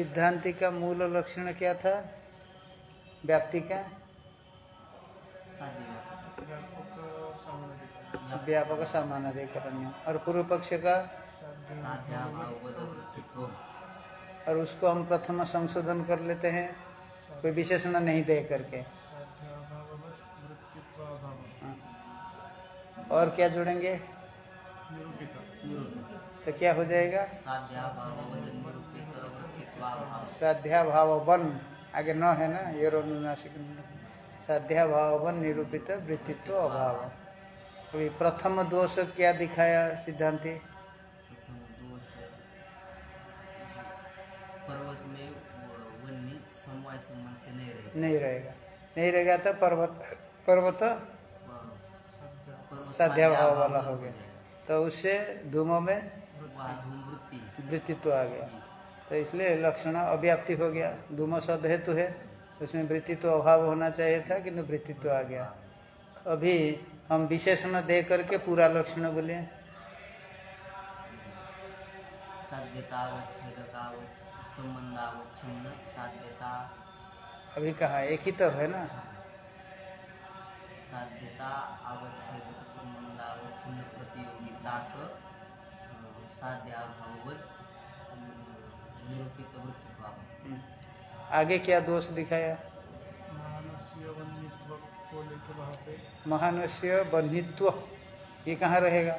सिद्धांति का मूल लक्षण क्या था? व्याप्ति का? व्यापक सामान अधिकरण्य और पूर्व पक्ष का? और उसको हम प्रथम संशोधन कर लेते हैं। कोई विशेषण नहीं दे करके। हाँ। और क्या जोड़ेंगे? तो क्या हो जाएगा? साध्या भाव वन आगे न है ना? ये साध्या भाव वन निरूपित वृत्तित्व अभाव। अभी प्रथम दोष क्या दिखाया सिद्धांति? पर्वत में वन्नी समवाय संबंध से नहीं रहेगा। नहीं रहेगा। नहीं रहेगा तो पर्वत पर्वत? साध्या भाव वाला हो गया। तो उससे धूमों में वृत्तित्व आ गया। तो इसलिए लक्षण अव्याप्ति हो गया। धूम सद हेतु है। उसमें वृत्तित्व अभाव होना चाहिए था किंतु वृत्तित्व आ गया। अभी हम विशेषण दे करके पूरा लक्षण साध्यता अभी कहा एक ही तो है ना? साध्यता प्रतियोगिता। आगे क्या दोष दिखाया? महानस्य बन्हित्व ये कहाँ रहेगा?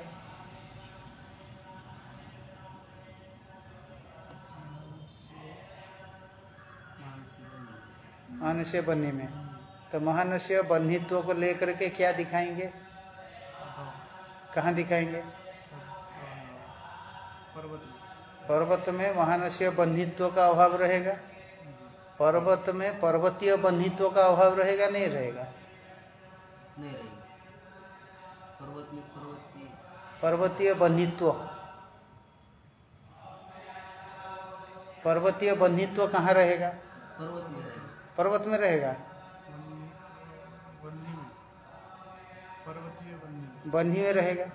महानस्य बन्ही में। तो महानस्य बन्हित्व को लेकर के क्या दिखाएँगे? कहाँ दिखाएँगे? पर्वत में महानस्य बन्हित्व का अभाव रहेगा। पर्वत में पर्वतीय बन्हित्व का अभाव रहेगा नहीं रहेगा। नहीं रहेगा। पर्वतीय। बन्हित्व पर्वतीय बन्हित्व कहाँ रहेगा? पर्वत में पर्वत में रहेगा। बन्ही में रहेगा।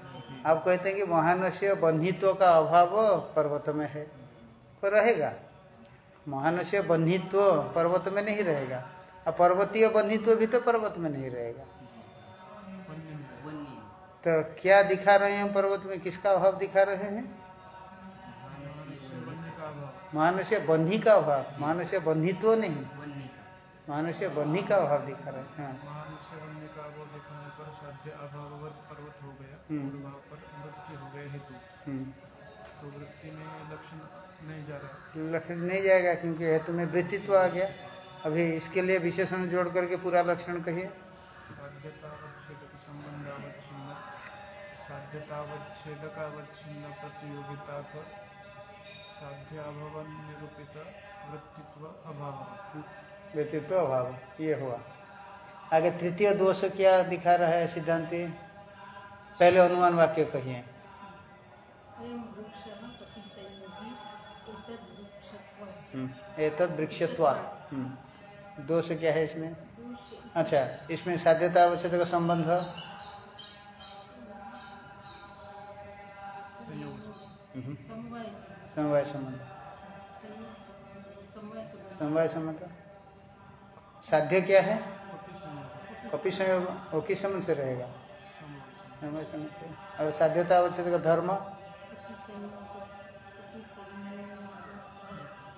आप कहते हैं कि महानस्य बन्हित्व का अभाव पर्वत में है तो रहेगा। महानस्य बन्हित्व पर्वत में नहीं रहेगा। और पर्वतीय बन्हित्व भी तो पर्वत में नहीं रहेगा। तो क्या दिखा रहे हैं पर्वत में? किसका अभाव दिखा रहे हैं? मानस्य बन्ही का अभाव। मानस्य बन्हित्व नहीं। मानस्य बन्ही का अभाव दिखा रहे हैं। हाँ। पर्वत हो गया। हम्म। पर वृत्ति हो गया हेतु। हम्म। तो वृत्ति में लक्षण नहीं जा रहा। लक्षण नहीं जाएगा क्योंकि हेतु में वृत्तित्व तो आ गया। अभी इसके लिए विशेषण जोड़ करके पूरा लक्षण कहिए। साध्यतावच्छेदक संबंधावच्छिन्न साध्यतावच्छेदक अवच्छिन्न प्रतियोगिता का साध्याभवन निरूपित वृत्तित्व अभाव। वृत्तित्व अभाव। ये हुआ। आगे तृतीय दोष क्या दिखा रहा है सिद्धांति? पहले अनुमान वाक्य कहिए। एतद वृक्षत्वा हम्म। दोष क्या है इसमें? अच्छा इसमें साध्यता अवच्छेद का संबंध? हम्म। समवाय संबंध। समवाय संबंध? साध्य क्या है? कपि संयोग वो किस समय से रहेगा। समय से और साध्यता अवच्छेद का धर्म?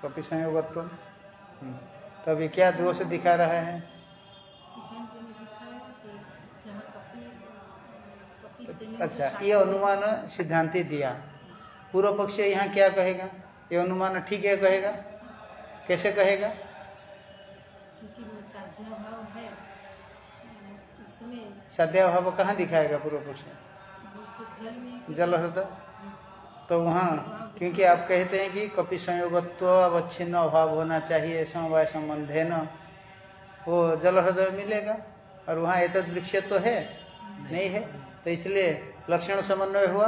कपि संयोगत्व हम्म। तो? अभी क्या दोष दिखा रहा है? अच्छा ये अनुमान सिद्धांति दिया। पूर्व पक्ष यहाँ क्या कहेगा? ये अनुमान ठीक है कहेगा? कैसे कहेगा? साध्याभाव कहाँ दिखाएगा पूर्व पक्ष जल हृदय। तो वहाँ क्योंकि आप कहते हैं कि कपि संयोगत्व अवच्छिन्न अभाव होना चाहिए समवाय संबंध है न वो जल हृदय मिलेगा और वहाँ एक वृक्ष तो है? नहीं है। तो इसलिए लक्षण समन्वय हुआ?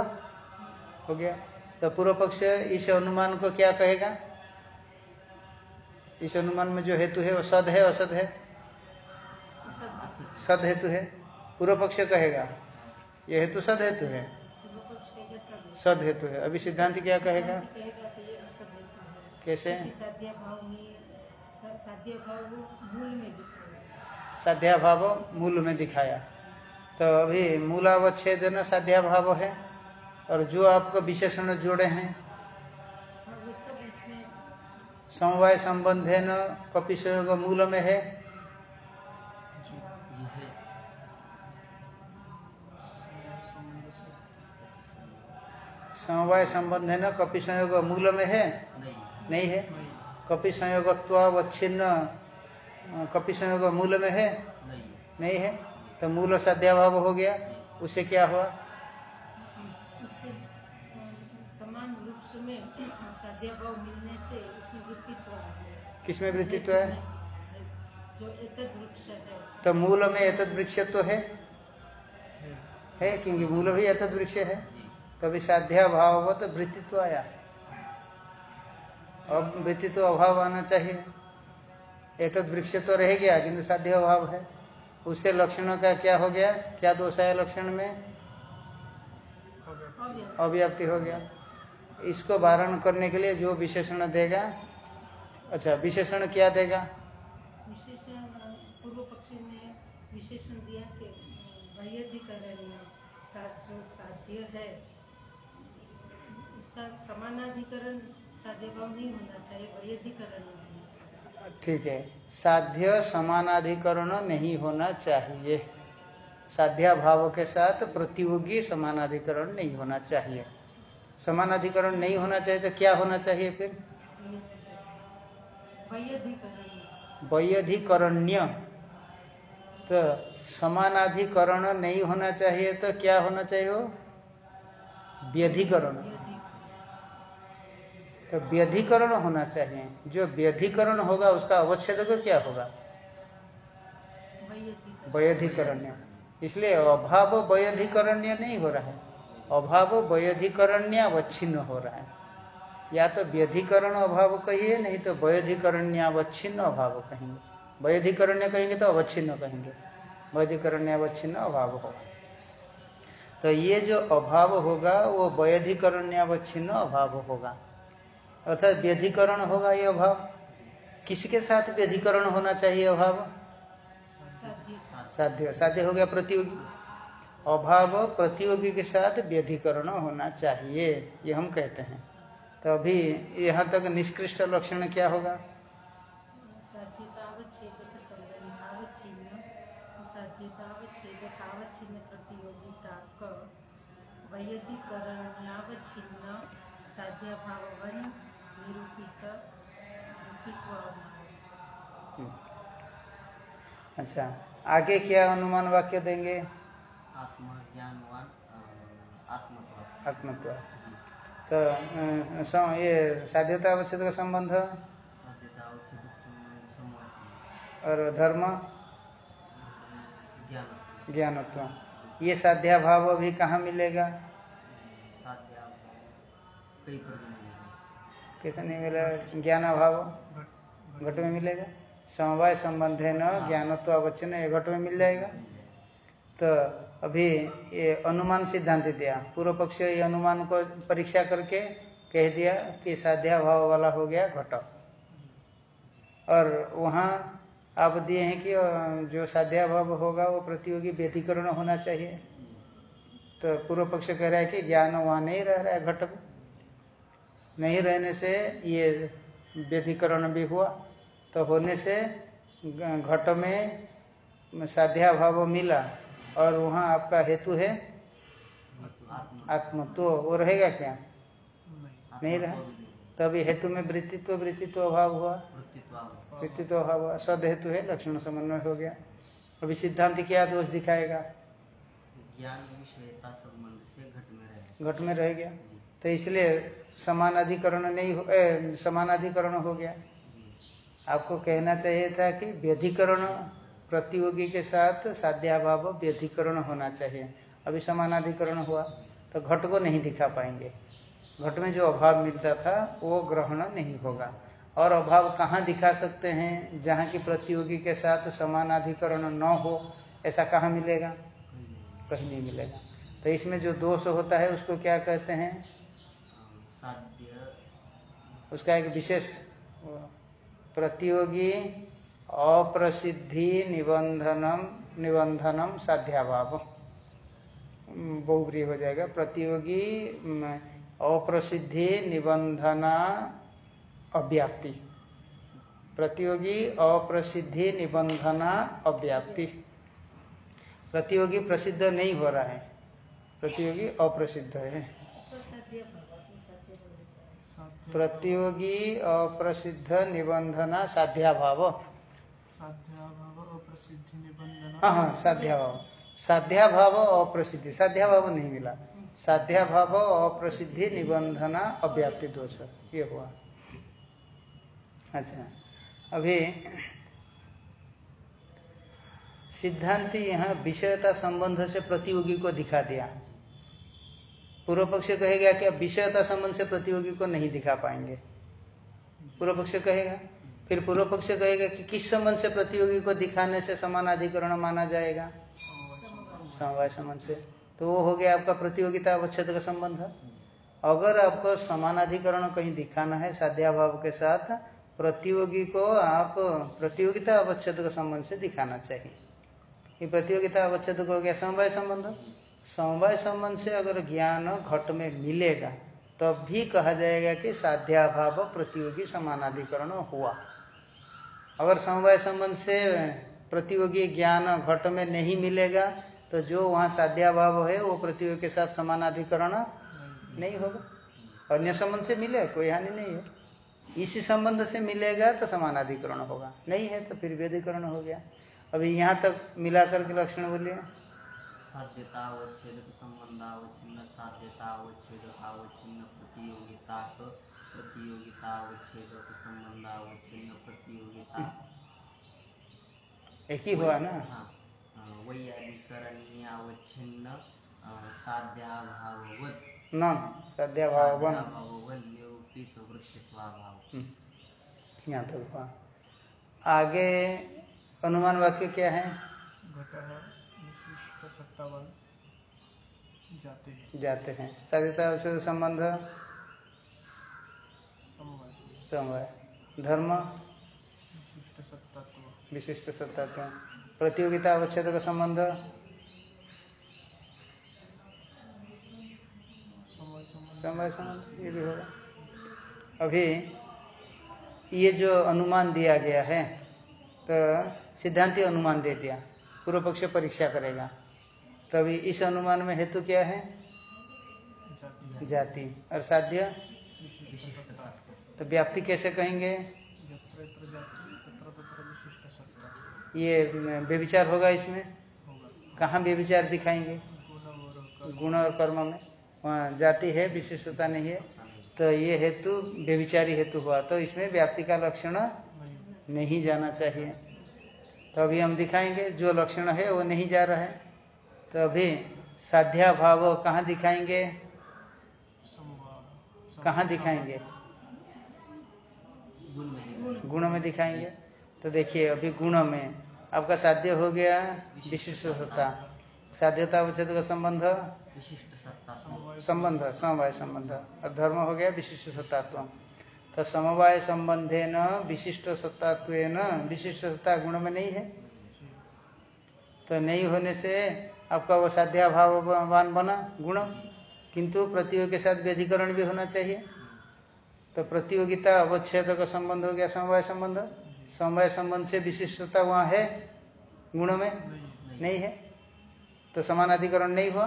हो गया। तो पूर्व पक्ष इस अनुमान को क्या कहेगा? इस अनुमान में जो हेतु है वो सद है असद है? सद हेतु है। पूर्व पक्ष कहेगा, ये हेतु सद हेतु है। सद हेतु है। अभी सिद्धांत क्या कहेगा? कैसे? साध्या भाव मूल में दिखाया। तो अभी मूलावच्छेद न साध्या भाव है, और जो आपको विशेषण जोड़े हैं, समवाय संबंध है न कपिशयोग मूल में है समवाय संबंध है ना कपि संयोग मूल में है? नहीं। नहीं है? कपि संयोगत्वावच्छिन्न कपि संयोग मूल में है? नहीं। नहीं है? तो मूल साध्याभाव हो गया। उसे क्या हुआ? समान वृक्ष में मिलने से उसमें वृत्तित्व किसमें वृत्तित्व है? जो वृक्ष है। तो मूल में एतद वृक्ष तो है? है। है क्योंकि मूल भी एतद वृक्ष है। तभी साध्या भाव तो वृत्तित्व आया। अब वृत्तित्व अभाव आना चाहिए। एतद वृक्ष तो रह गया, किंतु साध्य अभाव है। उससे लक्षणों का क्या हो गया? क्या दोष आया लक्षण में? अव्याप्ति हो गया। इसको वारण करने के लिए जो विशेषण देगा अच्छा विशेषण क्या देगा? विशेषण, पूर्व पक्षी ने विशेषण दिया कि साध्य है। इसका समानाधिकरण साध्य भाव नहीं होना चाहिए वैयधिकरण होना चाहिए। ठीक है। साध्य समानाधिकरण नहीं होना चाहिए। साध्या भाव के साथ प्रतियोगी समानाधिकरण नहीं होना चाहिए। समानाधिकरण नहीं होना चाहिए तो क्या होना चाहिए फिर? वैयधिकरण वैयधिकरण्य तो समानाधिकरण नहीं होना चाहिए तो क्या होना चाहिए? वो व्यधिकरण। तो व्यधिकरण होना चाहिए। जो व्यधिकरण होगा उसका अवच्छेद क्या होगा? वैयधिकरण। इसलिए अभाव वैयधिकरण्य नहीं हो रहा है। अभाव वैयधिकरण्य अवच्छिन्न हो रहा है। या तो व्यधिकरण अभाव कहिए नहीं तो वैयधिकरण्यावच्छिन्न अभाव कहेंगे। वैयधिकरण्य कहेंगे तो अवच्छिन्न कहेंगे। वैधिकरण्यावच्छिन्न अभाव होगा। तो ये जो अभाव होगा वो वैयधिकरण्यावच्छिन्न अभाव होगा। अर्थात व्यधिकरण होगा ये अभाव। किसके साथ व्यधिकरण होना चाहिए अभाव? साध्य। साध्य हो गया प्रतियोगी। अभाव प्रतियोगी के साथ व्यधिकरण होना चाहिए, ये हम कहते हैं। तो अभी यहाँ तक निष्कृष्ट लक्षण क्या होगा? वैयधिकरण्यावच्छिन्न अच्छा आगे क्या अनुमान वाक्य देंगे? आत्मज्ञानवान आत्मत्व। आत्मत्व। तो सम- ये साध्यता अवच्छेद का संबंध? और धर्म? ज्ञान। ज्ञानत्व। ये साध्या भाव अभी कहाँ मिलेगा? कई कैसे नहीं मिलेगा ज्ञान अभाव। घट में मिलेगा। समवाय संबंध है न, ज्ञानत्व अवच्छिन्न, ये घट में मिल जाएगा। तो अभी ये अनुमान सिद्धांत दिया। पूर्व पक्ष ये अनुमान को परीक्षा करके कह दिया कि साध्या भाव वाला हो गया घट। और वहाँ आप दिए हैं कि जो साध्या भाव होगा, वो प्रतियोगी व्यतिकरण होना चाहिए। तो पूर्व पक्ष कह रहा है कि ज्ञान वहाँ नहीं रह रहा है घट में। नहीं रहने से ये व्यधिकरण भी हुआ। तो होने से घट में साध्या भाव मिला और वहाँ आपका हेतु है? आत्म आत्म तो वो रहेगा क्या? नहीं नहीं रहा। आत्मत्व तभी हेतु में वृत्तित्व वृत्तित्व अभाव हुआ। वृत्तित्व अभाव हुआ। सद हेतु है लक्षण समन्वय हो गया। अभी सिद्धांत क्या दोष दिखाएगा? ज्ञान विषयता संबंध से घट में रहे घट में रह गया। तो इसलिए समानाधिकरण नहीं हो समानाधिकरण हो गया। आपको कहना चाहिए था कि व्यधिकरण प्रतियोगी के साथ साध्याभाव व्यधिकरण होना चाहिए। अभी समानाधिकरण हुआ तो घट को नहीं दिखा पाएँगे। घट में जो अभाव मिलता था, वो ग्रहण नहीं होगा। और अभाव कहाँ दिखा सकते हैं, जहाँ की प्रतियोगी के साथ समानाधिकरण न हो, ऐसा कहाँ मिलेगा? कहीं नहीं मिलेगा। तो इसमें जो दोष होता है, उसको क्या कहते हैं? उसका एक विशेष प्रतियोगी अप्रसिद्धि निबंधनम निबंधनम साध्याभाव। बहुब्री हो जाएगा। प्रतियोगी अप्रसिद्धि निबंधना अव्याप्ति। प्रतियोगी अप्रसिद्धि निबंधना अव्याप्ति। प्रतियोगी प्रसिद्ध नहीं हो रहा है। प्रतियोगी अप्रसिद्ध है। प्रतियोगी अप्रसिद्ध निबंधना साध्याभाव। हाँ हाँ साध्याभाव। साध्याभाव अप्रसिद्धि। साध्याभाव नहीं मिला। साध्याभाव अप्रसिद्धि निबंधना अव्याप्ति दोष। ये हुआ। अच्छा। अभी सिद्धांति यहाँ विषयता संबंध से प्रतियोगी को दिखा दिया। पूर्व पक्ष कहेगा कि विषयता संबंध से प्रतियोगी को नहीं दिखा पाएँगे। पूर्व पक्ष कहेगा। फिर पूर्व पक्ष कहेगा कि किस संबंध से प्रतियोगी को दिखाने से समान अधिकरण माना जाएगा? समवाय संबंध से। तो वो हो गया आपका प्रतियोगिता अवच्छेद का संबंध। अगर आपको समानाधिकरण कहीं दिखाना है साध्याभाव के साथ, प्रतियोगी को आप प्रतियोगिता अवच्छेद का संबंध से दिखाना चाहिए। ये प्रतियोगिता अवच्छेद हो गया समवाय संबंध। समवाय संबंध से अगर ज्ञान घट में मिलेगा, तब तो भी कहा जाएगा कि साध्याभाव प्रतियोगी समानाधिकरण हुआ। अगर समवाय संबंध से प्रतियोगी ज्ञान घट में नहीं मिलेगा तो जो वहाँ साध्याभाव है, वो प्रतियोगी के साथ समानाधिकरण नहीं होगा। अन्य संबंध से मिले, कोई हानि नहीं है। इसी संबंध से मिलेगा तो समानाधिकरण होगा। नहीं है तो फिर वेदिकरण हो गया। अभी यहाँ तक मिलाकर के लक्षण बोलिए। साध्यतावच्छेदक संबंधावच्छिन्न साध्यतावच्छेदकावच्छिन्न प्रतियोगिता प्रतियोगितावच्छेदक संबंधावच्छिन्न प्रतियोगिता एक ही हुआ ना? हाँ वैयाधिकरणीयावच्छिन्न साध्याभाववत। न साध्याभावन निरूपित वृत्तित्वाभाव। यहाँ तक हुआ। आगे अनुमान वाक्य क्या है? सत्तावन जाते हैं। जाते हैं। साध्यता औषध संबंध? समवाय। धर्म? विशिष्ट सत्तात्व प्रतियोगिता अवच्छेद का संबंध। समय संबंध ये भी होगा। अभी ये जो अनुमान दिया गया है तो सिद्धांति अनुमान दे दिया। पूर्व पक्ष परीक्षा करेगा। तभी इस अनुमान में हेतु क्या है? जाति। और साध्य? तो व्याप्ति कैसे कहेंगे? ये व्यविचार होगा इसमें? कहाँ व्यविचार दिखाएँगे? गुण और कर्म में। वहाँ जाति है, विशिष्टता नहीं है। तो ये हेतु व्यविचारी हेतु हुआ। तो इसमें व्याप्ति का लक्षण नहीं जाना चाहिए। तो अभी हम दिखाएँगे, जो लक्षण है, वो नहीं जा रहा है। तो अभी साध्या भाव कहाँ दिखाएँगे? कहाँ दिखाएँगे? गुण में दिखाएँगे। तो देखिए, अभी गुण में आपका साध्य हो गया, विशिष्ट सत्ता। साध्यता अवच्छेद का संबंध? संबंध, समवाय संबंध। और धर्म हो गया विशिष्ट सत्तात्व। तो समवाय संबंधे न विशिष्ट सत्तात्व न विशिष्ट सत्ता गुण में नहीं है? तो नहीं होने से आपका वो साध्याभावान बना गुण। किंतु प्रतियोगी के साथ व्यधिकरण भी होना चाहिए। तो प्रतियोगिता अवच्छेद का संबंध हो गया समवाय संबंध। समवाय संबंध से विशिष्टता वहाँ है गुण में? नहीं, नहीं है। तो समानाधिकरण नहीं हुआ।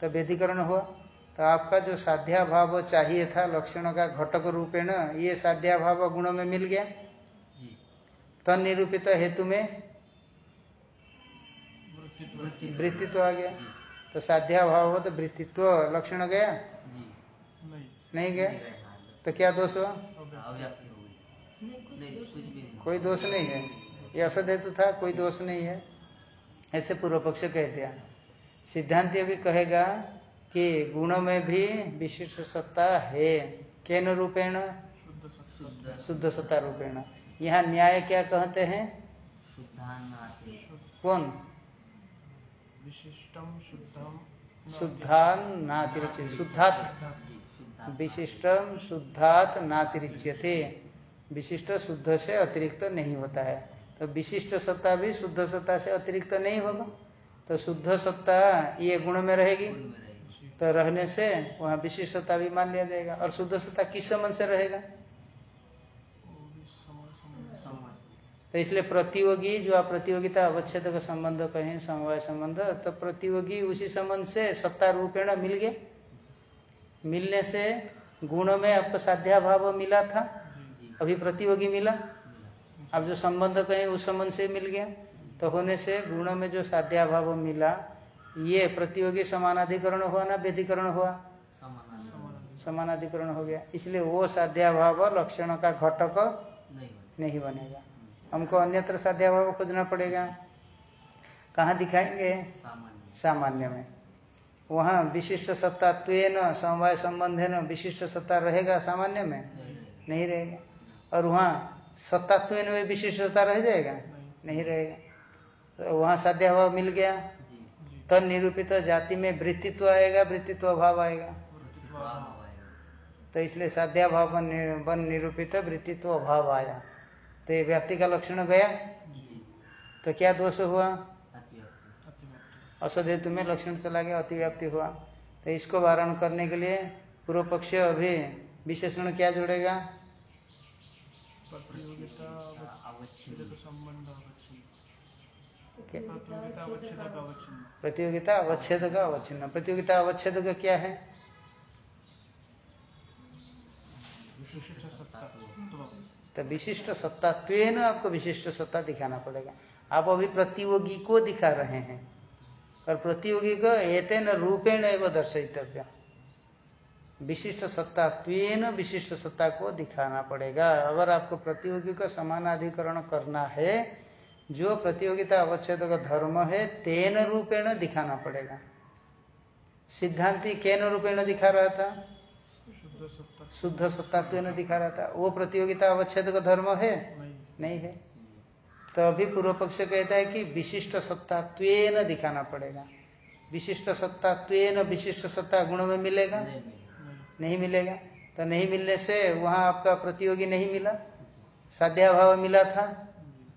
तो व्यधिकरण हुआ। तो आपका जो साध्या भाव चाहिए था लक्षण का घटक रूपेण ये साध्या भाव गुण में मिल गया। तन निरूपित हेतु में वृत्तित्व। आ गया। तो साध्याभाव तो वृत्तित्व लक्षण गया? नहीं। गया? तो क्या दोष हुआ कोई दोष नहीं है। ये असद हेतु था कोई दोष नहीं है। ऐसे पूर्व पक्ष कह दिया सिद्धांत भी कहेगा कि गुण में भी विशिष्ट सत्ता है। केन रूपेण? शुद्ध सत्ता। रूपेण। यहाँ न्याय क्या कहते हैं? कौन? विशिष्टम शुद्धम शुद्धान नातिरचित शुद्धात। विशिष्टम शुद्धात नातिरिच्यते। विशिष्ट शुद्ध से अतिरिक्त नहीं होता है। तो विशिष्ट सत्ता भी शुद्ध सत्ता से अतिरिक्त नहीं होगा। तो शुद्ध सत्ता ये गुण में रहेगी। गुण में रहेगी। तो रहने से वहाँ विशिष्ट सत्ता भी मान लिया जाएगा। और शुद्ध सत्ता किस संबंध से रहेगा? तो इसलिए प्रतियोगी जो आप प्रतियोगिता अवच्छेद का संबंध कहें समवाय संबंध तो प्रतियोगी उसी संबंध से सत्ता रूपेण मिल गया। मिलने से गुण में आपको साध्याभाव मिला था। अभी प्रतियोगी मिला। अब जो संबंध कहें उस संबंध से मिल गया। तो होने से गुण में जो साध्याभाव मिला ये प्रतियोगी समानाधिकरण हुआ ना व्यधिकरण हुआ? समानाधिकरण हो गया। इसलिए वो साध्याभाव लक्षण का घटक नहीं बनेगा। हमको अन्यत्र साध्याभाव खोजना पड़ेगा। कहाँ दिखाएँगे? सामान्य। में। वहाँ विशिष्ट सत्ता त्वेन समवाय संबंधे न विशिष्ट सत्ता रहेगा सामान्य में? नहीं रहेगा। नहीं रहेगा। और वहाँ सत्तात्वेन में विशिष्ट सत्ता रह जाएगा? नहीं नहीं रहेगा। तो वहाँ साध्याभाव मिल गया। जी। तद निरूपित जाति में वृत्तित्व आएगा वृत्तित्व अभाव आएगा। तो इसलिए साध्याभाव वन नि- वन निरूपित वृत्तित्व अभाव आया। तो ये व्याप्ति का लक्षण गया? तो क्या दोष हुआ? अतिव्याप्ति। अतिव्याप्ति असदेतु में लक्षण चला गया अतिव्याप्ति हुआ। तो इसको वारण करने के लिए पूर्व पक्ष अभी विशेषण क्या जुड़ेगा? प्रतियोगिता अवच्छेद का अवच्छिन्न। प्रतियोगिता अवच्छेद का क्या है विशिष्ट सत्ता तो विशिष्ट सत्तात्वेन आपको विशिष्ट सत्ता दिखाना पड़ेगा। आप अभी प्रतियोगी को दिखा रहे हैं। और प्रतियोगी को एतेन रूपेण एवं दर्शितव्य विशिष्ट सत्तात्वेन विशिष्ट सत्ता को दिखाना पड़ेगा। अगर आपको प्रतियोगी का समानाधिकरण करना है, जो प्रतियोगिता अवच्छेद का धर्म है तेन रूपेण दिखाना पड़ेगा। सिद्धांति केन रूपेण दिखा रहा था? शुद्ध सत्ता शुद्ध सत्तात्वेन दिखा रहा था। वो प्रतियोगिता अवच्छेद का धर्म है? नहीं नहीं है। तो अभी पूर्व पक्ष कहता है कि विशिष्ट सत्तात्वेन दिखाना पड़ेगा। विशिष्ट सत्तात्वेन विशिष्ट सत्ता गुण में मिलेगा? नहीं मिलेगा नहीं। नहीं मिलेगा। तो नहीं मिलने से वहाँ आपका प्रतियोगी नहीं मिला। साध्याभाव मिला था।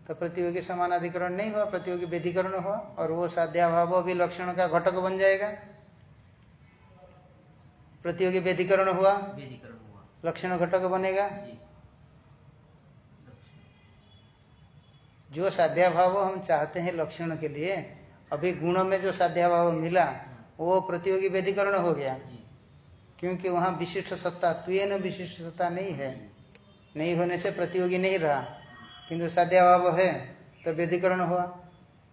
तो प्रतियोगी समानाधिकरण नहीं हुआ प्रतियोगी व्यधिकरण हुआ और वो साध्याभाव भी लक्षण का घटक बन जाएगा। प्रतियोगी व्यधिकरण हुआ। लक्षण घटक बनेगा। जी। साध्याभाव हम चाहते हैं लक्षण के लिए अभी गुण में जो साध्याभाव मिला वो प्रतियोगी व्यधिकरण हो गया। क्योंकि वहाँ विशिष्ट सत्ता त्वेन विशिष्ट सत्ता नहीं है। नहीं होने से प्रतियोगी नहीं रहा। किंतु साध्याभाव है तो व्यधिकरण हुआ।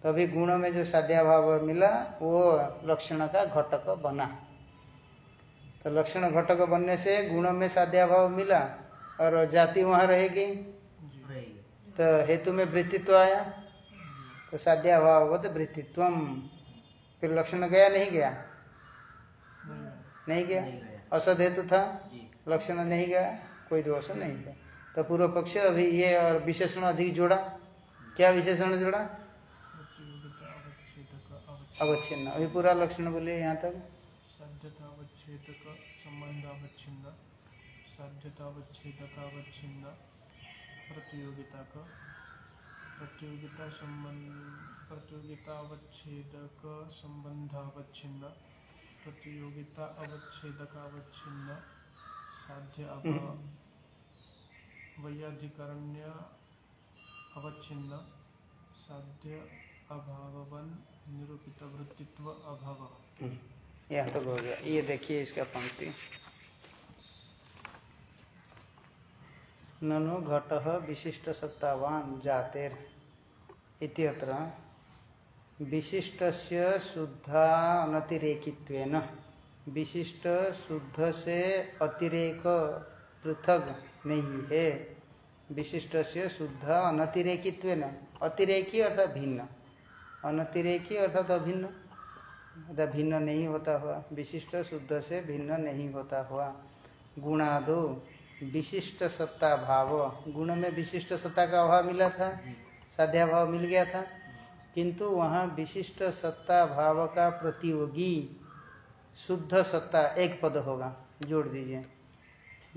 तो अभी गुण में जो साध्याभाव मिला वो लक्षण का घटक बना। तो लक्षण घटक बनने से गुण में साध्याभाव मिला और जाति वहाँ रहेगी। तो हेतु में वृत्तित्व आया। तो साध्याभाववत वृत्तित्व फिर लक्षण गया, नहीं गया? नहीं गया? असद हेतु था? लक्षण नहीं गया, कोई दोष नहीं है। तो पूर्व पक्ष अभी ये और विशेषण अधिक जोड़ा। क्या विशेषण जोड़ा? अवच्छिन्न। अभी पूरा लक्षण बोलिए यहाँ तक। साध्यता अवच्छेद का संबंध अवच्छिन्न साध्यता अवच्छेद का अवच्छिन्न प्रतियोगिता का प्रतियोगिता संबंध प्रतियोगिता अवच्छेद का संबंध अवच्छिन्न प्रतियोगिता का अवच्छिन्न साध्य अभाव वैयाधिकरण्य अवच्छिन्न साध्य अभावन निरूपित वृत्तित्व अभाव। यहाँ तक हो गया। ये देखिए इसका पंक्ति। ननु घट विशिष्ट सत्तावान जातेर इत्यत्र विशिष्ट शुद्धा अनतिरेकित्वेन। विशिष्ट शुद्ध से अतिरेक पृथक नहीं है। विशिष्ट से शुद्ध अनतिरेकित्वेन। अतिरेकी अर्थात भिन्न। अनतिरेकी अर्थात अभिन्न। भिन्न नहीं होता हुआ, विशिष्ट शुद्ध से भिन्न नहीं होता हुआ। गुणादो विशिष्ट सत्ता भाव। गुण में विशिष्ट सत्ता का अभाव मिला था साध्या भाव मिल गया था। किंतु वहाँ विशिष्ट सत्ता भाव का प्रतियोगी शुद्ध सत्ता एक पद होगा। जोड़ दीजिए।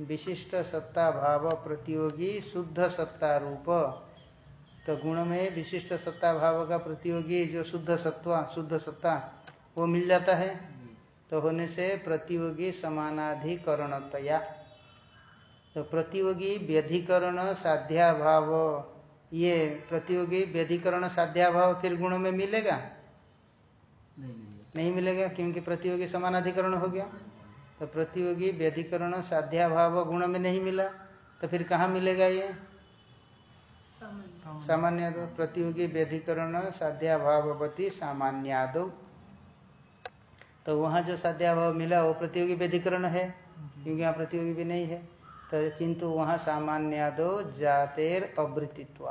विशिष्ट सत्ता भाव प्रतियोगी शुद्ध सत्ता रूप। तो गुण में विशिष्ट सत्ता भाव का प्रतियोगी जो शुद्ध सत्वा, शुद्ध सत्ता वो मिल जाता है। तो होने से प्रतियोगी समानाधिकरणतया। तो प्रतियोगी व्यधिकरण साध्या भाव ये प्रतियोगी व्यधिकरण साध्या भाव फिर गुणों में मिलेगा? नहीं नहीं मिलेगा क्योंकि प्रतियोगी समानाधिकरण हो गया। तो प्रतियोगी व्यधिकरण साध्या भाव गुण में नहीं मिला तो फिर कहाँ मिलेगा ये? सामान्य। सामान्य प्रतियोगी व्यधिकरण साध्या भाववती सामान्यादो। तो वहाँ जो साध्या भाव मिला वो प्रतियोगी व्यधिकरण है क्योंकि यहाँ प्रतियोगी भी नहीं है। तो किंतु वहाँ सामान्यादो जातेर अवृत्तित्व।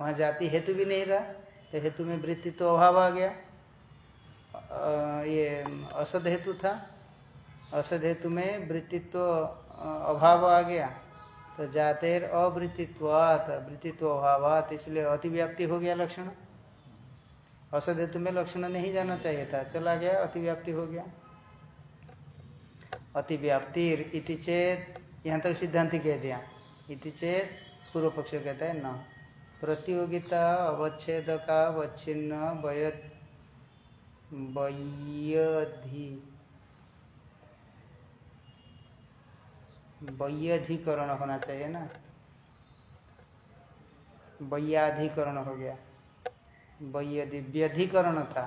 वहाँ जाति हेतु भी नहीं रहा तो हेतु में वृत्तित्व अभाव आ गया। अ, ये असद हेतु था। असद हेतु में वृत्तित्व अभाव आ गया। तो जातेर अवृत्तित्वात वृत्तित्व अभावात इसलिए अतिव्याप्ति हो गया लक्षण। असद में लक्षण नहीं जाना चाहिए था। चला गया, अतिव्याप्ति हो गया। अतिव्याप्तिर इति चेत, यहाँ तक सिद्धांति कह दिया। इति चेत, पूर्व पक्ष कहता है न। प्रतियोगिता अवच्छेद का अवच्छिन्न वय वयधि होना चाहिए ना। वैयाधिकरण हो गया। वैयधि व्यधिकरण था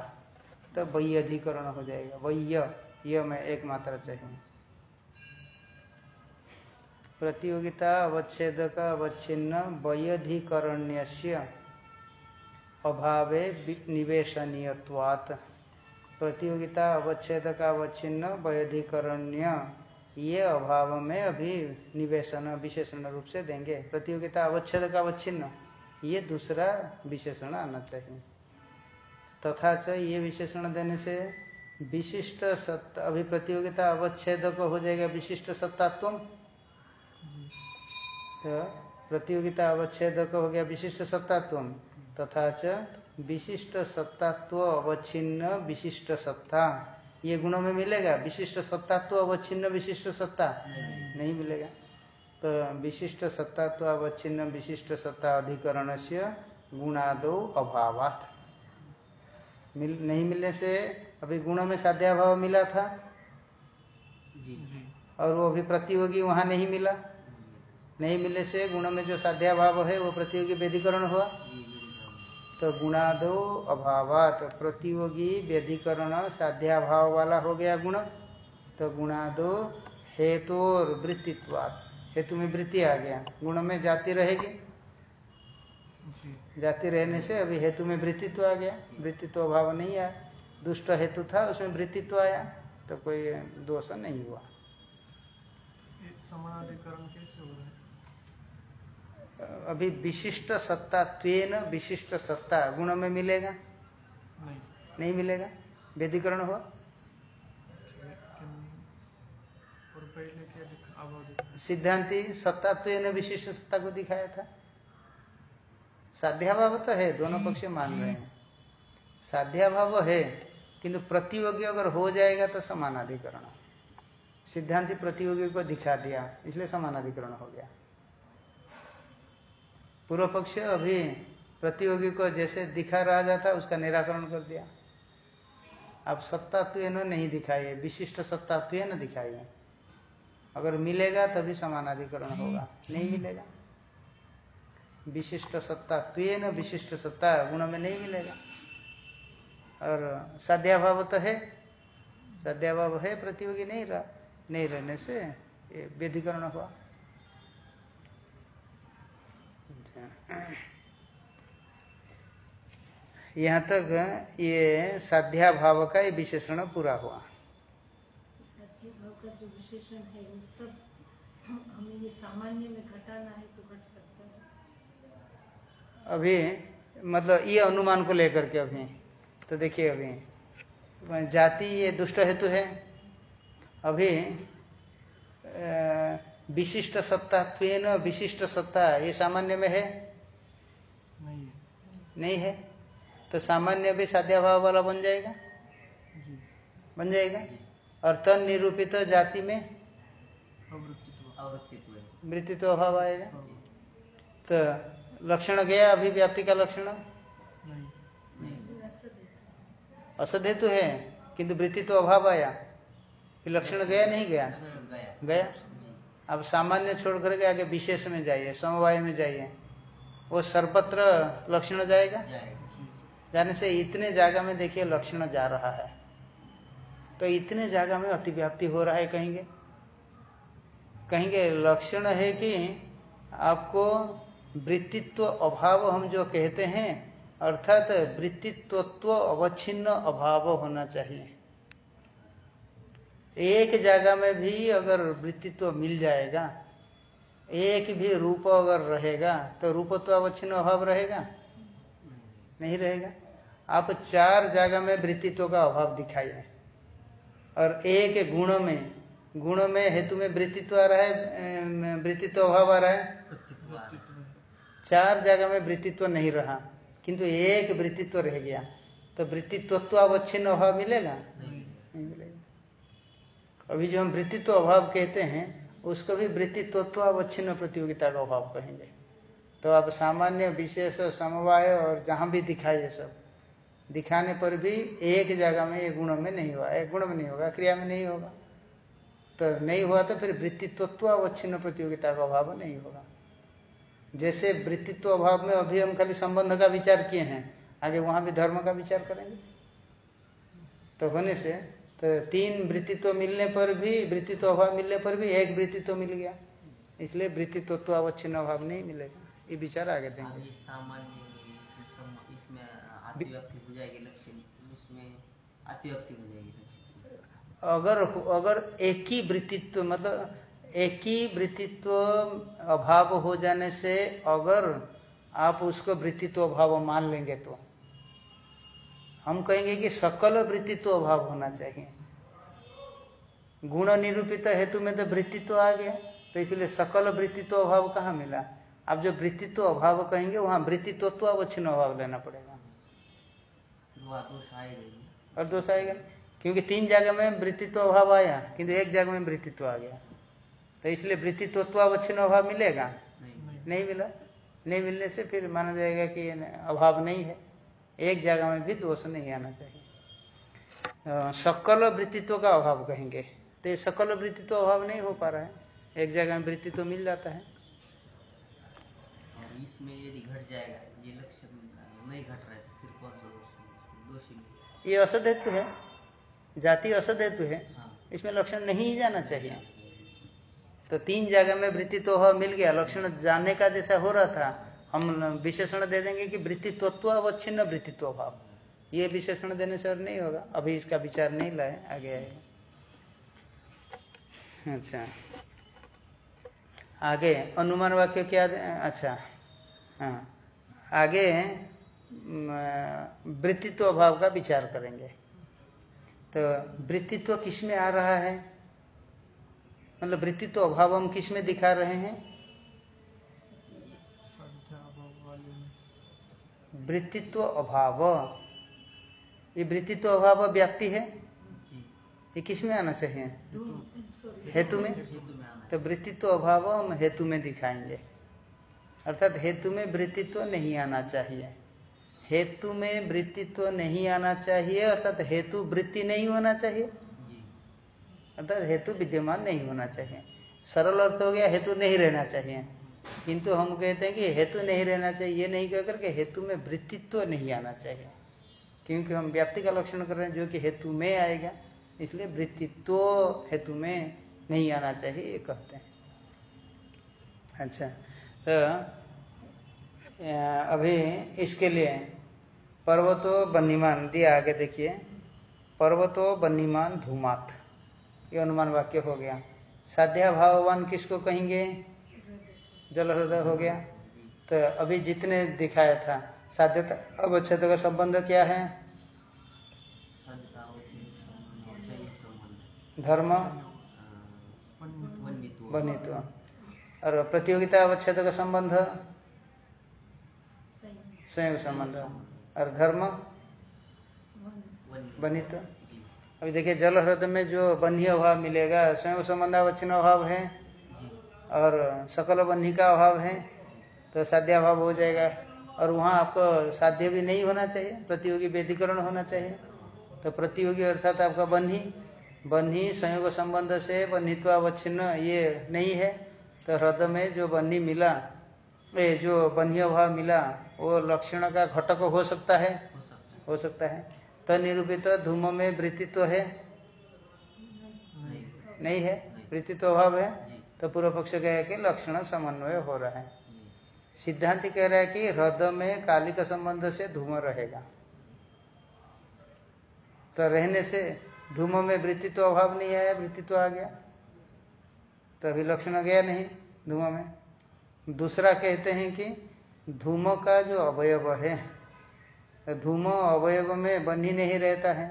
तो वैयधिकरण हो जाएगा। वैय, य में एक मात्रा चाहिए। प्रतियोगिता अवच्छेद का अवच्छिन्न वैयधिकरण्य अभावे निवेशनीयत्वात्। प्रतियोगिता अवच्छेद का अवच्छिन्न वैधिकरण्य ये अभाव में अभी निवेशन, विशेषण रूप से देंगे। प्रतियोगिता अवच्छेद का अवच्छिन्न। ये दूसरा विशेषण आना चाहिए। तथा च ये विशेषण देने से विशिष्ट सत्ता अभी प्रतियोगिता अवच्छेद को हो जाएगा विशिष्ट सत्तात्व तो प्रतियोगिता अवच्छेद को हो गया विशिष्ट सत्तात्व तथा च विशिष्ट सत्तात्व अवच्छिन्न विशिष्ट सत्ता। ये गुणों में मिलेगा? विशिष्ट सत्तात्व अवच्छिन्न विशिष्ट सत्ता? नहीं मिलेगा। तो विशिष्ट सत्तात्व अवच्छिन्न विशिष्ट सत्ता अधिकरण से गुणादो अभावात। मिल नहीं मिलने से अभी गुणों में साध्याभाव मिला था? और वो अभी प्रतियोगी वहाँ नहीं मिला? नहीं मिलने से गुणों में जो साध्याभाव है वो प्रतियोगी व्यधिकरण हुआ। तो गुणादो अभावात। प्रतियोगी व्यधिकरण साध्याभाव वाला हो गया गुण। तो गुणादो हेतुर वृत्तित्वात हेतु में वृत्ति आ गया। गुण में जाति रहेगी। जाति रहने से अभी हेतु में वृत्तित्व आ गया। वृत्तित्व अभाव नहीं आया। दुष्ट हेतु था उसमें वृत्तित्व आया तो कोई दोष नहीं हुआ। समानाधिकरण कैसे हो रहा है? अभी विशिष्ट सत्ता त्वेन विशिष्ट सत्ता गुण में मिलेगा? नहीं। नहीं मिलेगा? व्यधिकरण हुआ लेकिन और पहले क्या लिखा अभाव लिखा सिद्धांति सत्ता त्वेन विशिष्ट सत्ता को दिखाया था। साध्याभाव तो है दोनों पक्ष मान रहे हैं। साध्याभाव है किंतु प्रतियोगी अगर हो जाएगा तो समानाधिकरण। सिद्धांति प्रतियोगी को दिखा दिया इसलिए समानाधिकरण हो गया। पूर्व पक्ष अभी प्रतियोगी को जैसे दिखा रहा जाता उसका निराकरण कर दिया। अब सत्तात्व नहीं दिखाइए विशिष्ट सत्तात्व दिखाइए अगर मिलेगा तभी समानाधिकरण होगा। नहीं मिलेगा। विशिष्ट सत्ता, त्वेन विशिष्ट सत्ता गुण में नहीं मिलेगा। और साध्याभाव तो है। साध्याभाव है, प्रतियोगी नहीं रहा, नहीं रहने से ये व्यधिकरण हुआ। यहाँ तक ये साध्याभाव का ये विशेषण पूरा हुआ। साध्य भाव का जो विशेषण है वो सब हमें ये सामान्य में घटाना है तो घट सकता है। अभी मतलब ये अनुमान को लेकर के अभी तो देखिए अभी जाति ये दुष्ट हेतु है। अभी विशिष्ट सत्ता त्वेन विशिष्ट सत्ता ये सामान्य में है? नहीं है। नहीं है? तो सामान्य भी साध्याभाव वाला बन जाएगा? बन जाएगा? और तन निरूपित जाति में वृत्ति तो अभाव आएगा तो लक्षण गया अभिव्याप्ति का लक्षण? असद हेतु है किंतु वृत्ति तो अभाव आया। फिर लक्षण गया नहीं गया? गया। अब सामान्य छोड़ करके आगे विशेष में जाइए समवाय में जाइए। वो सर्वत्र लक्षण जाएगा? जाने से इतने जगह में देखिए लक्षण जा रहा है। तो इतने जगह में अतिव्याप्ति हो रहा है कहेंगे। कहेंगे, लक्षण है कि आपको वृत्तित्व अभाव हम जो कहते हैं, अर्थात वृत्तित्व अवच्छिन्न अभाव होना चाहिए। एक जगह में भी अगर वृत्तित्व मिल जाएगा, एक भी रूप अगर रहेगा तो रूपत्व अवच्छिन्न अभाव रहेगा? नहीं रहेगा। आप चार जगह में वृत्तित्व का अभाव दिखाइए। और एक गुण में गुण में हेतु में वृत्तित्व आ रहा है वृत्तित्व अभाव आ रहा। है चार जगह में वृत्तित्व नहीं रहा किंतु एक वृत्तित्व रह गया। तो वृत्तित्व अवच्छिन्न अभाव मिलेगा? नहीं। मिलेगा। अभी जो हम वृत्तित्व अभाव कहते हैं उसको भी वृत्तित्व अवच्छिन्न प्रतियोगिता का अभाव कहेंगे। तो आप सामान्य विशेष समवाय और जहाँ भी दिखाइए सब। दिखाने पर भी एक जगह में, एक गुण में नहीं हुआ। एक गुण में नहीं होगा, क्रिया में नहीं होगा। तो नहीं हुआ तो फिर वृत्तित्व अवच्छिन्न प्रतियोगिता का अभाव नहीं होगा। जैसे वृत्तित्व अभाव में अभी हम खाली संबंध का विचार किए हैं, आगे वहाँ भी धर्म का विचार करेंगे। तो होने से तो तीन वृत्तित्व मिलने पर भी, वृत्तित्व अभाव मिलने पर भी एक वृत्तित्व मिल गया। इसलिए वृत्तित्व अवच्छिन्न अभाव नहीं मिलेगा। ये विचार आगे देंगे। सामान्य अगर अगर एक ही वृत्तित्व मतलब एक ही वृत्तित्व अभाव हो जाने से अगर आप उसको वृत्तित्व अभाव मान लेंगे तो। हम कहेंगे कि सकल वृत्तित्व अभाव होना चाहिए। गुण निरूपित हेतु में तो वृत्तित्व आ गया तो इसलिए सकल वृत्तित्व अभाव कहाँ मिला? आप जो वृत्तित्व अभाव कहेंगे, वहाँ वृत्तित्व अवच्छिन्न अभाव लेना पड़ेगा। और दोष आएगा? क्योंकि तीन जगह में वृत्तित्व अभाव आया किंतु एक जगह में वृत्तित्व आ गया। तो इसलिए वृत्तित्व अवच्छिन्न अभाव मिलेगा? नहीं, नहीं मिला। नहीं मिलने से फिर माना जाएगा कि अभाव नहीं है। एक जगह में भी दोष नहीं आना चाहिए। सकल वृत्तित्व का अभाव कहेंगे। तो ये सकल वृत्तित्व अभाव नहीं हो पा रहा है। एक जगह में वृत्तित्व मिल जाता है। इसमें यदि घट जाएगा ये लक्ष्य नहीं घट रहा है तो फिर कौन सा दोषी ये असद हेतु है। जाति असद हेतु है। हाँ। इसमें लक्षण नहीं ही जाना चाहिए। तो तीन जगह में वृत्ति तो मिल गया। लक्षण जानने का जैसा हो रहा था हम विशेषण दे देंगे कि वृत्ति तत्व अवच्छिन्न वृत्तित्व भाव ये विशेषण देने से और नहीं होगा। अभी इसका विचार नहीं लाए आगे आएगा अच्छा। आगे अनुमान वाक्य क्या अच्छा। हाँ। आगे वृत्तित्व अभाव का विचार करेंगे। तो वृत्तित्व किसमें आ रहा है? मतलब वृत्तित्व अभाव हम किसमें दिखा रहे हैं? वृत्तित्व अभाव। ये वृत्तित्व अभाव व्याप्ति है? ये किसमें आना चाहिए? हेतु में? तो वृत्तित्व अभाव हम हेतु में दिखाएँगे। अर्थात हेतु में वृत्तित्व नहीं आना चाहिए। हेतु में वृत्तित्व नहीं आना चाहिए अर्थात हेतु वृत्ति नहीं होना चाहिए। अर्थात हेतु विद्यमान नहीं होना चाहिए। सरल अर्थ हो गया हेतु नहीं रहना चाहिए। किंतु हम कहते हैं कि हेतु नहीं रहना चाहिए ये नहीं कह करके हेतु में वृत्तित्व नहीं आना चाहिए। क्योंकि हम व्याप्ति का लक्षण कर रहे हैं जो कि हेतु में आएगा इसलिए वृत्तित्व हेतु में नहीं आना चाहिए ये कहते हैं। अच्छा तो अभी इसके लिए पर्वतो बन्नीमान, दिया आगे देखिए। पर्वतो बन्नीमान धूमात। ये अनुमान वाक्य हो गया। साध्या भाववान किसको कहेंगे? जल हृदय हो गया। तो अभी जितने दिखाया था साध्यता अवच्छेद का संबंध क्या है? धर्म। बनित्व और प्रतियोगिता अवच्छेद का संबंध? संयोग संबंध। और धर्म? बनित्व अभी देखिए जल हृदय में जो बन्ही अभाव मिलेगा स्वयं संबंधावच्छिन्न अभाव है और सकल बन्ही का अभाव है तो साध्याभाव हो जाएगा। और वहाँ आपको साध्य भी नहीं होना चाहिए प्रतियोगी वेदीकरण होना चाहिए। तो प्रतियोगी अर्थात आपका बन्ही बन्ही संयोग संबंध से बन्हीत्वावच्छिन्न ये नहीं है। तो हृदय में जो बन्ही मिला ए, जो बन्ही अभाव मिला वो लक्षण का घटक हो सकता है। हो सकता है। तो निरूपित धूम में वृत्तित्व है? नहीं है। वृत्तित्व अभाव है? तो पूर्व पक्ष कह कि लक्षण समन्वय हो रहा है। सिद्धांत कह रहा है कि हृदय में कालिक संबंध से धूम रहेगा। तो रहने से धूम में वृत्तित्व अभाव नहीं आया वृत्तित्व आ गया। तो अभी लक्षण गया नहीं धूम में। दूसरा कहते हैं कि धूम का जो अवयव है तो धूम अवयव में बंधी नहीं रहता है।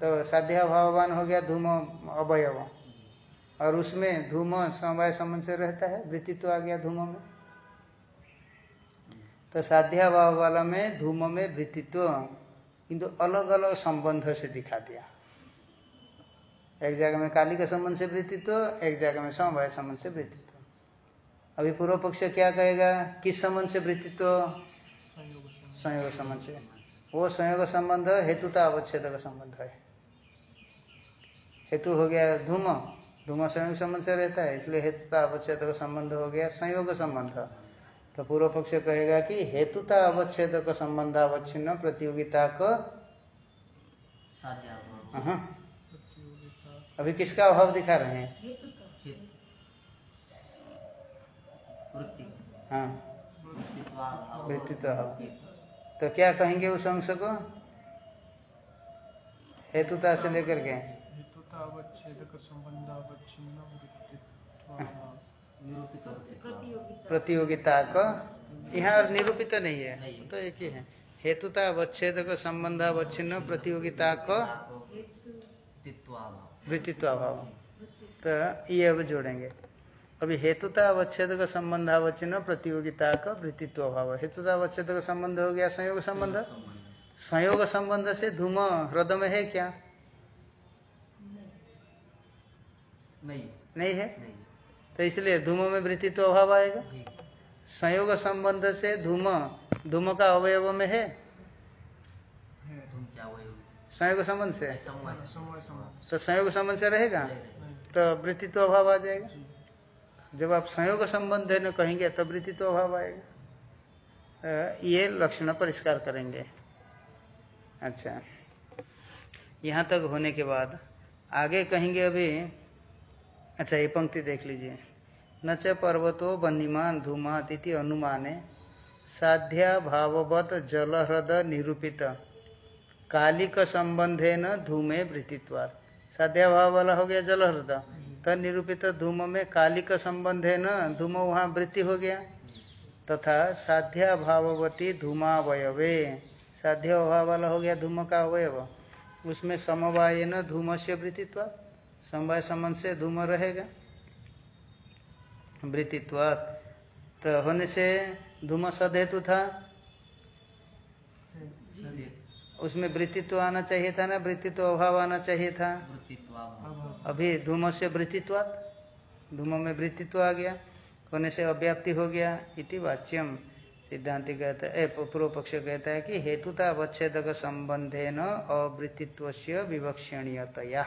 तो साध्या भाववान हो गया धूम अवयव। और उसमें धूम समवाय संबंध से रहता है, वृत्तित्व आ गया धूम में। तो साध्या भाव वाला में धूम में वृत्तित्व, किंतु अलग अलग संबंध से दिखा दिया। एक जगह में काली के संबंध से वृत्तित्व, एक जगह में समवाय संबंध से वृत्तित्व। अभी पूर्व पक्ष क्या कहेगा? किस संबंध से वृत्तित्व? संयोग संबंध से। वो संयोग संबंध हेतुता अवच्छेद का संबंध है। हेतु हो गया धूम। धूम संयोग संबंध से रहता है इसलिए हेतुता अवच्छेद का संबंध हो गया संयोग संबंध। तो पूर्व पक्ष कहेगा कि हेतुता अवच्छेद का संबंध अवच्छिन्न प्रतियोगिता को साध्य अभाव। हाँ, प्रतियोगिता अभी किसका अभाव दिखा रहे हैं? हाँ। अभाव। तो क्या कहेंगे उस अंश को? हेतुता से लेकर के। प्रतियोगिता। का? यहाँ और निरूपित नहीं है। नहीं। तो एक ही है। हेतुता अवच्छेद का संबंध अवच्छिन्न प्रतियोगिता का? वृत्तित्वाभाव वृत्तित्व अभाव तो ये अब जोड़ेंगे। अभी हेतुता अवच्छेद का संबंध अवच्छिन्न प्रतियोगिता का वृत्तित्व अभाव हेतुता अवच्छेद का संबंध हो गया संयोग संबंध? संबंध। संयोग संबंध से धूम हृदय में है क्या? नहीं। नहीं है? नहीं। तो इसलिए धूम में वृत्तित्व अभाव आएगा संयोग संबंध से धूम धूम का अवयव में है? है तुम क्या वही संयोग संबंध से? तो संयोग संबंध से रहेगा? तो वृत्तित्व अभाव आ जाएगा? जी। जब आप संयोग संबंध न कहेंगे, तब वृत्तित्व अभाव आएगा। ये लक्षण परिष्कार करेंगे। अच्छा। यहाँ तक होने के बाद आगे कहेंगे अभी अच्छा ये पंक्ति देख लीजिए। न च पर्वतो बन्नीमान धूमात इति अनुमाने साध्या भाववत जलह्रद निरूपित। कालिक संबंधे न धूमे वृत्तित्वात्। साध्या भाव वाला हो गया जलह्रद तद निरूपित धूम में कालिक संबंध है न धूम वहाँ वृत्ति हो गया। तथा साध्या भाववती धूमावयवे। साध्य अभाव वाला हो गया धूम का अवयव। उसमें समवाय न धूम से वृत्तित्व। समवाय संबंध से धूम रहेगा। वृत्तित्वात् तो होने से धूम सदहेतु था। उसमें वृत्तित्व आना चाहिए था ना वृत्तित्व अभाव आना चाहिए था। अभी धूम से वृत्तित्वात्। धूम में वृत्तित्व आ गया। होने से अव्याप्ति हो गया। इति वाच्यम। सिद्धांति कहता है पूर्व पक्ष कहता है कि हेतुता अवच्छेदक संबंधे न अवृत्तित्व से विवक्षणीयतया।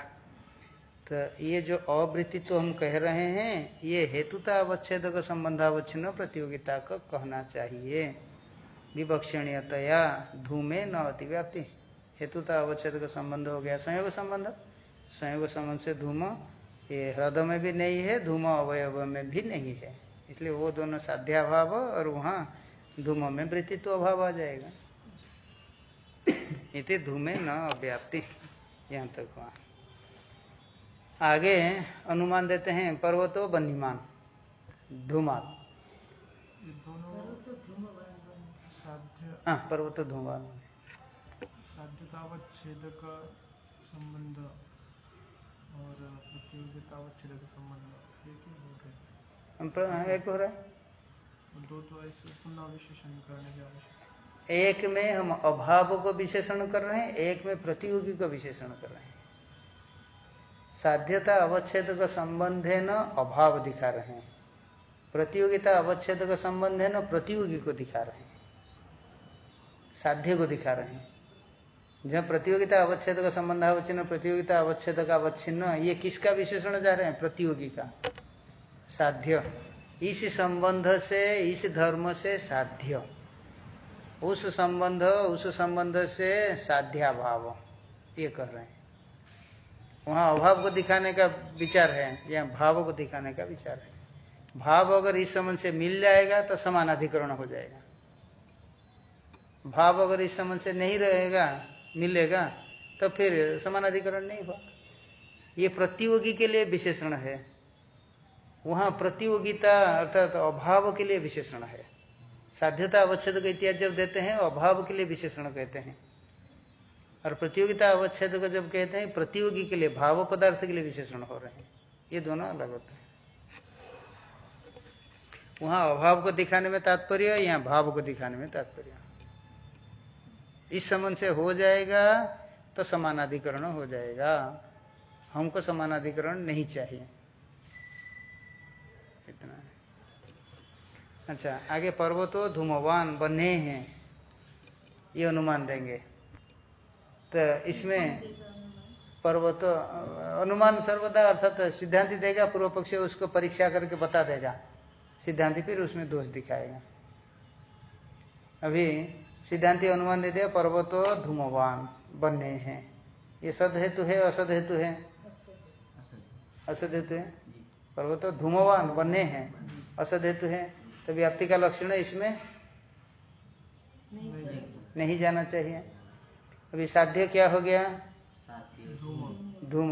तो ये जो अवृत्तित्व हम कह रहे हैं, ये हेतुता अवच्छेदक संबंधावच्छिन्न प्रतियोगिता का कहना चाहिए। विवक्षणीयतया धूमे न अतिव्याप्ति। हेतुता अवच्छेद का संबंध हो गया संयोग संबंध। संयोग संबंध से धूम ये हृदय में भी नहीं है धूम अवयव में भी नहीं है। इसलिए वो दोनों साध्याभाव और वहाँ धूम में वृत्तित्व अभाव आ जाएगा। इति धूमे न अव्याप्ति यहाँ तक हुआ। आगे अनुमान देते हैं पर्वतो बन्नीमान धूमात ये दोनों पर्वतो हाँ पर्वतो धूमान साध्यतावच्छेदक संबंध। और प्रतियोगितावच्छेदक संबंध एक ही हो प्र- हाँ, एक हो। रहा है दो तो ऐसे पुनः विशेषण करने की आवश्यकता एक में हम अभाव को विशेषण कर रहे हैं एक में प्रतियोगी को विशेषण कर रहे हैं। साध्यता अवच्छेद का संबंध है न अभाव दिखा रहे हैं। प्रतियोगिता अवच्छेद का संबंध है न प्रतियोगी को दिखा रहे हैं। साध्य को दिखा रहे हैं। जब प्रतियोगिता अवच्छेद का संबंध अवच्छिन्न, प्रतियोगिता अवच्छेद का अवच्छिन्न, ये किसका विशेषण जा रहे हैं? प्रतियोगी का साध्य। इस संबंध से, इस धर्म से साध्य। उस संबंध उस संबंध से साध्याभाव। ये कह रहे हैं। वहाँ अभाव को दिखाने का विचार है, या भाव को दिखाने का विचार है। भाव अगर इस संबंध से मिल जाएगा तो समानाधिकरण हो जाएगा। भाव अगर इस संबंध से नहीं रहेगा मिलेगा तो फिर समानाधिकरण नहीं हुआ। ये प्रतियोगी के लिए विशेषण है। वहाँ प्रतियोगिता अर्थात तो अभाव के लिए विशेषण है। साध्यता अवच्छेद का इत्यादि जब देते हैं, अभाव के लिए विशेषण कहते हैं। और प्रतियोगिता अवच्छेद को जब कहते हैं, प्रतियोगी के लिए भाव पदार्थ के लिए विशेषण हो रहे हैं। ये दोनों अलग होते हैं। वहाँ अभाव को दिखाने में तात्पर्य, यहाँ भाव को दिखाने में तात्पर्य। इस संबंध से हो जाएगा तो समानाधिकरण हो जाएगा। हमको समानाधिकरण नहीं चाहिए। इतना अच्छा आगे पर्वतो धूमवान बने हैं, ये अनुमान देंगे। तो इसमें पर्वत, अनुमान सर्वदा अर्थात सिद्धांति देगा, पूर्व पक्ष उसको परीक्षा करके बता देगा। सिद्धांति फिर उसमें दोष दिखाएगा। अभी सिद्धांति अनुमान दे दिया पर्वतो धूमवान बने हैं। ये सद हेतु है असद हेतु है? असद हेतु है? पर्वत धूमवान बने हैं असद हेतु है? तो व्याप्ति का लक्षण इसमें? नहीं, नहीं जाना चाहिए। अभी साध्य क्या हो गया? धूम।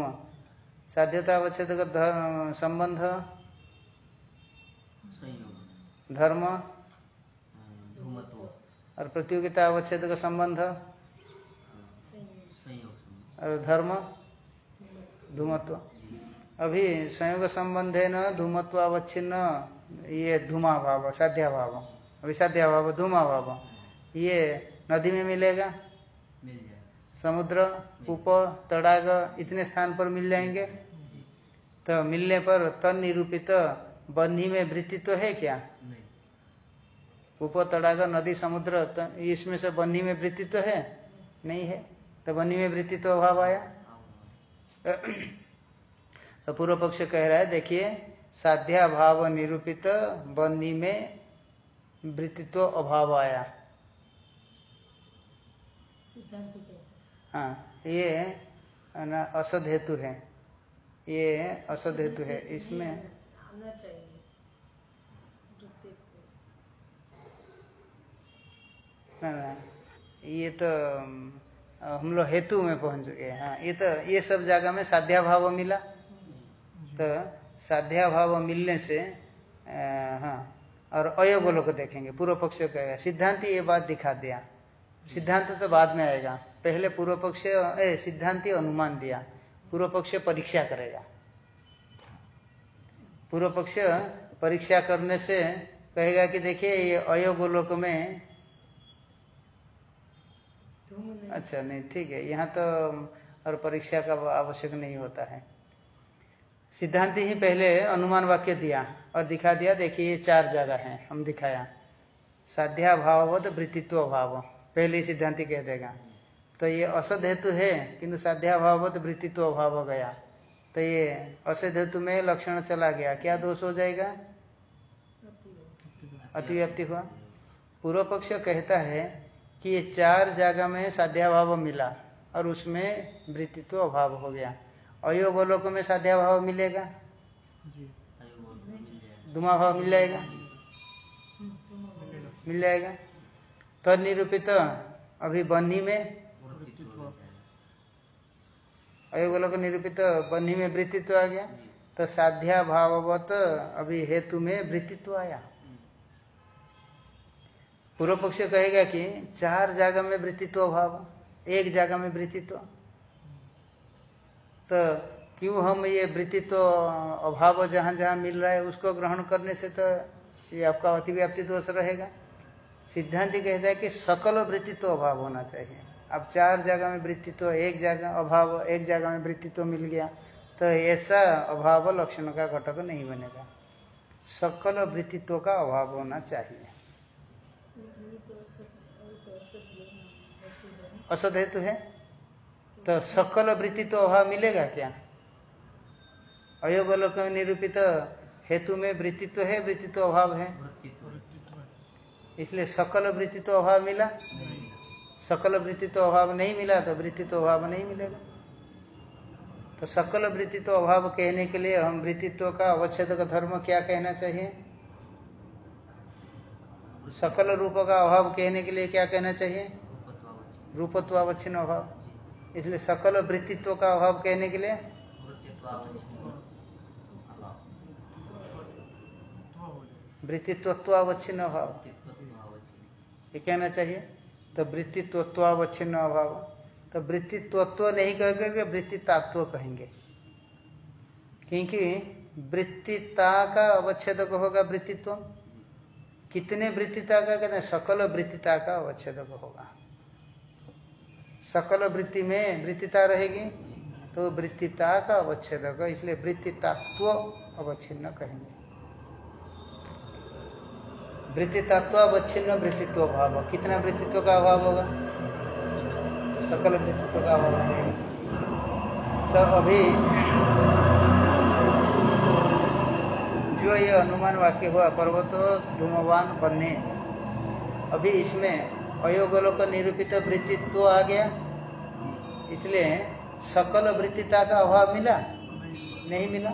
साध्यता अवच्छेद का संबंध? धर्म? और प्रतियोगिता अवच्छेद का संबंध? और धर्म? धूमत्व। अभी संयोग संबंध है न धूमत्व अवच्छिन्न ये धूमा भाव साध्या भाव अभी साध्या भाव धूमा भाव ये नदी में मिलेगा? मिल समुद्र उप तड़ाग इतने स्थान पर मिल जाएँगे? तो मिलने पर तन निरूपित बन्ही में वृत्ति तो है क्या? उप तड़ाग नदी समुद्र तो इसमें से बन्ही में वृत्ति तो है? नहीं है। तो बन्ही में वृत्ति तो अभाव आया। तो पूर्व पक्ष कह रहा है, देखिए, साध्या भाव निरूपित बन्ही में वृत्तित्व अभाव आया। हाँ ये असद हेतु है। ये असद हेतु है। इसमें ना ना ये तो हम लोग हेतु में पहुँच गए हाँ। ये तो ये सब जगह में साध्या भाव मिला। तो साध्या भाव मिलने से हाँ और अयोगोलों को देखेंगे पूर्व पक्ष कहेगा सिद्धांत ये बात दिखा दिया। सिद्धांत तो बाद में आएगा। पहले पूर्व पक्ष सिद्धांति अनुमान दिया। पूर्व पक्ष परीक्षा करेगा। पूर्व पक्ष परीक्षा करने से कहेगा कि देखिए ये अयोगोलोक में अच्छा नहीं ठीक है। यहाँ तो और परीक्षा का आवश्यक नहीं होता है। सिद्धांत ही पहले अनुमान वाक्य दिया और दिखा दिया देखिए ये चार जगह है हम दिखाया। साध्या भाववत वृत्तित्व भाव पहले सिद्धांति कह देगा। तो ये असद हेतु है किंतु साध्या भाववत वृत्तित्व भाव गया। तो ये असद हेतु में लक्षण चला गया। क्या दोष हो जाएगा? अतिव्याप्ति हुआ। पूर्व पक्ष कहता है कि ये चार जगह में साध्याभाव मिला और उसमें वृत्तित्व अभाव हो गया। अयोगोलोक में साध्याभाव मिलेगा? दुमा भाव मिल जाएगा? मिल जाएगा। तद निरूपित अभी बन्ही में? अयोगोलोक निरूपित बन्ही में वृत्तित्व आ गया। तो साध्या भाववत अभी हेतु में वृत्तित्व आया। पूर्व पक्ष कहेगा कि चार जगह में वृत्तित्व अभाव, एक जगह में वृत्तित्व। तो क्यों हम ये वृत्तित्व अभाव जहाँ जहाँ मिल रहा है उसको ग्रहण करने से तो ये आपका अतिव्याप्ति दोष रहेगा। सिद्धांत कहता है कि सकल वृत्तित्व अभाव होना चाहिए। अब चार जगह में वृत्तित्व, एक जगह अभाव, एक जगह में वृत्तित्व मिल गया तो ऐसा अभाव लक्षण का घटक नहीं बनेगा। सकल वृत्तित्व का अभाव होना चाहिए। असद हेतु है? तो सकल वृत्ति तो अभाव मिलेगा क्या? अयोगलोक में निरूपित हेतु में वृत्तित्व है वृत्तित्व अभाव है? इसलिए सकल वृत्तित्व अभाव मिला। सकल वृत्तित्व अभाव नहीं मिला तो वृत्तित्व अभाव नहीं मिलेगा। तो सकल वृत्तित्व अभाव कहने के लिए हम वृत्तित्व का अवच्छेद का धर्म क्या कहना चाहिए? सकल रूप का अभाव कहने के लिए क्या कहना चाहिए? रूपत्वावच्छिन्न रूपत्वावच्छिन्न अभाव। इसलिए सकल वृत्तित्व का अभाव कहने के लिए? वृत्तित्वत्वावच्छिन्न अभाव। ये कहना चाहिए तो वृत्तित्वत्वावच्छिन्न अभाव। तो वृत्तित्वत्व नहीं कह करके वृत्तितात्व कहेंगे। क्योंकि वृत्तिता का अवच्छेदक होगा वृत्तित्व। कितने वृत्तिता का? कहते हैं, सकल वृत्तिता का अवच्छेदक होगा। सकल वृत्ति में वृत्तिता रहेगी तो वृत्तिता का अवच्छेदक, इसलिए वृत्तितात्व अवच्छिन्न कहेंगे। वृत्तितात्व अवच्छिन्न, वृत्तित्व भाव कितना वृत्तित्व का अभाव होगा? सकल वृत्तित्व का अभाव जाएगा तो अभी जो ये अनुमान वाक्य हुआ, पर्वत धूमवान बनने अभी इसमें अयोगलोक निरूपित वृत्तित्व आ गया। इसलिए सकल वृत्तिता का अभाव मिला? नहीं मिला।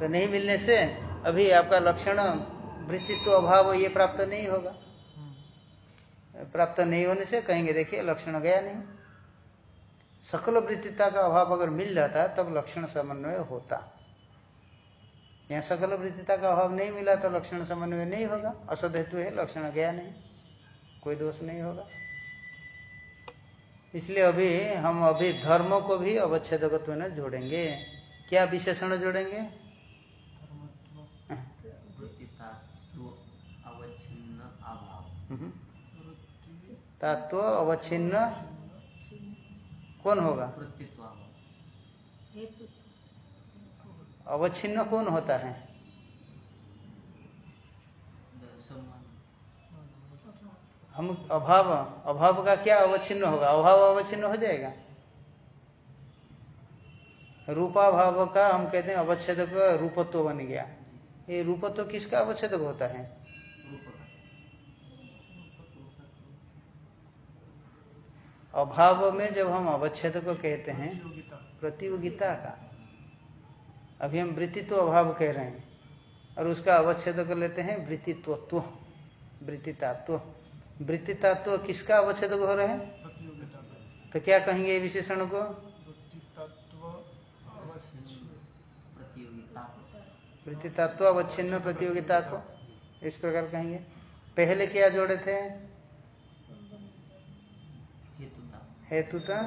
तो नहीं मिलने से अभी आपका लक्षण वृत्तित्व अभाव ये प्राप्त नहीं होगा। प्राप्त नहीं होने से कहेंगे, देखिए, लक्षण गया नहीं। सकल वृत्तिता का अभाव अगर मिल जाता, तब लक्षण समन्वय होता। यहाँ सकल वृत्तिता का अभाव नहीं मिला तो लक्षण समन्वय नहीं होगा। असद हेतु है, लक्षण गया नहीं। कोई दोष नहीं होगा। इसलिए अभी हम अभी धर्म को भी अवच्छेदकत्व में जोड़ेंगे। क्या विशेषण जोड़ेंगे? धर्मत्व अवच्छिन्न अभाव। हम्म। तत्व अवच्छिन्न कौन होगा? अवच्छिन्न कौन होता है? हम अभाव अभाव का क्या अवच्छिन्न होगा? अभाव अवच्छिन्न हो जाएगा। रूपाभाव का हम कहते हैं अवच्छेदक रूपत्व बन गया। ये रूपत्व किसका अवच्छेद होता है? अभाव में जब हम अवच्छेद को कहते हैं, प्रतियोगिता का। अभी हम वृत्तित्व अभाव कह रहे हैं, और उसका अवच्छेदक लेते हैं वृत्तित्वत्व, वृत्तितात्व। वृत्तितात्व किसका अवच्छेद हो रहे हैं? प्रतियोगिता का तो क्या कहेंगे विशेषण को? वृत्ति तत्व अवच्छिन्न प्रतियोगिता को इस प्रकार कहेंगे। पहले क्या जोड़े थे? हेतुता।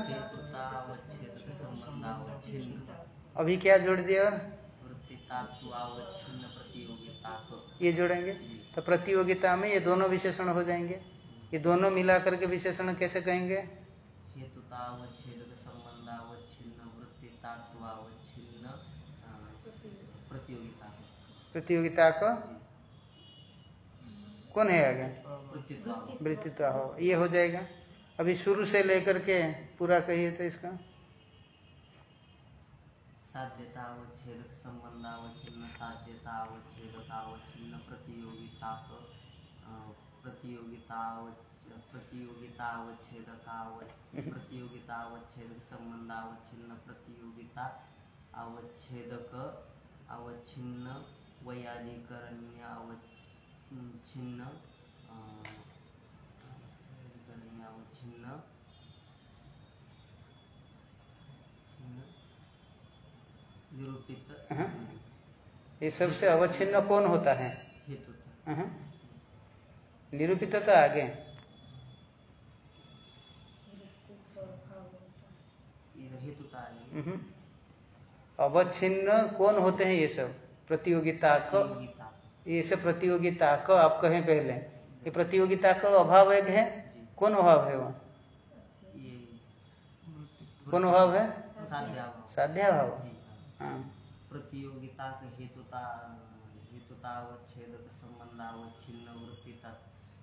अभी क्या जोड़ दिया? वृत्तितात्वावच्छिन्न प्रतियोगिता को। ये जोड़ेंगे। तो प्रतियोगिता में ये दोनों विशेषण हो जाएँगे। ये दोनों मिला करके विशेषण कैसे कहेंगे? अ, प्रतियोगिता को। कौन है आगे? वृत्तित्व हो ये हो जाएगा। अभी शुरू से लेकर के पूरा कहिए तो इसका। साध्यतावच्छेदक संबंधावच्छिन्न साध्यतावच्छेदकावच्छिन्न प्रतियोगिता को। प्रतियोगितावच्छ प्रतियोगितावच्छेदक संबंधावच्छिन्न प्रतियोगिता अवच्छेदक अवच्छिन्न वैयाधिकरण्य अवच्छिन्न अवच्छिन्न निरूपित हाँ। ये सबसे अवच्छिन्न कौन होता है हेतु अहं। निरूपित तो आगे हेतुता अहं। अवच्छिन्न कौन होते हैं ये सब? प्रतियोगिता को ये सब प्रतियोगिता को आप कहें पहले। ये प्रतियोगिता का अभाव एक है? कौन अभाव है वो? कौन अभाव है? साध्याभाव। साध्याभाव। जी। हाँ। प्रतियोगिता के हेतुता हेतुतावच्छेदक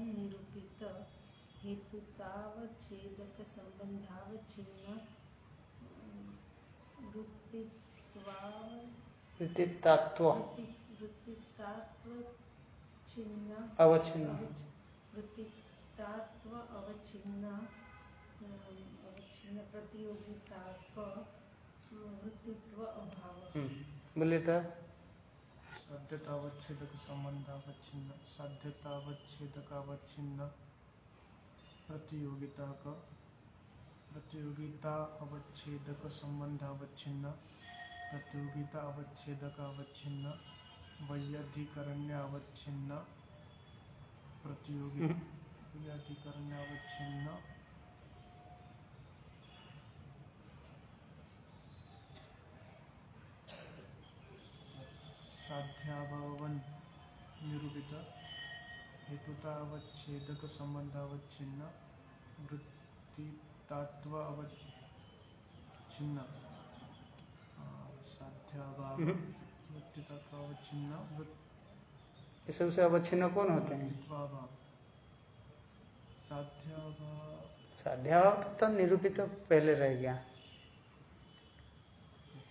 निरूपित हेतुतावच्छेदक संबंधावच्छिन्न वृत्तित्व वृत्तितात्वच्छिन्न अवच्छिन्न। वृत्तितात्व अवच्छिन्न अवच्छिन्न प्रतियोगिता वृत्तित्व अभाव बोलिए तो। साध्यतावच्छेदक संबंधावच्छिन्न साध्यतावच्छेदकावच्छिन्न। प्रतियोगिता का प्रतियोगिता अवच्छेदक संबंधावच्छिन्न प्रतियोगिता अवच्छेदक अवच्छिन्न वैयधिकरण्यावच्छिन्न प्रतियोगिता वैयधिकरण्यावच्छिन्न। साध्याभावन निरूपित हेतुतावच्छेदक संबंधावच्छिन्न वृत्तितात्व अवच्छिन्न साध्याभाव अवच्छिन्न ये सबसे अवच्छिन्न कौन होते हैं? साध्याभाव साध्याभाव तो निरूपित पहले रह गया।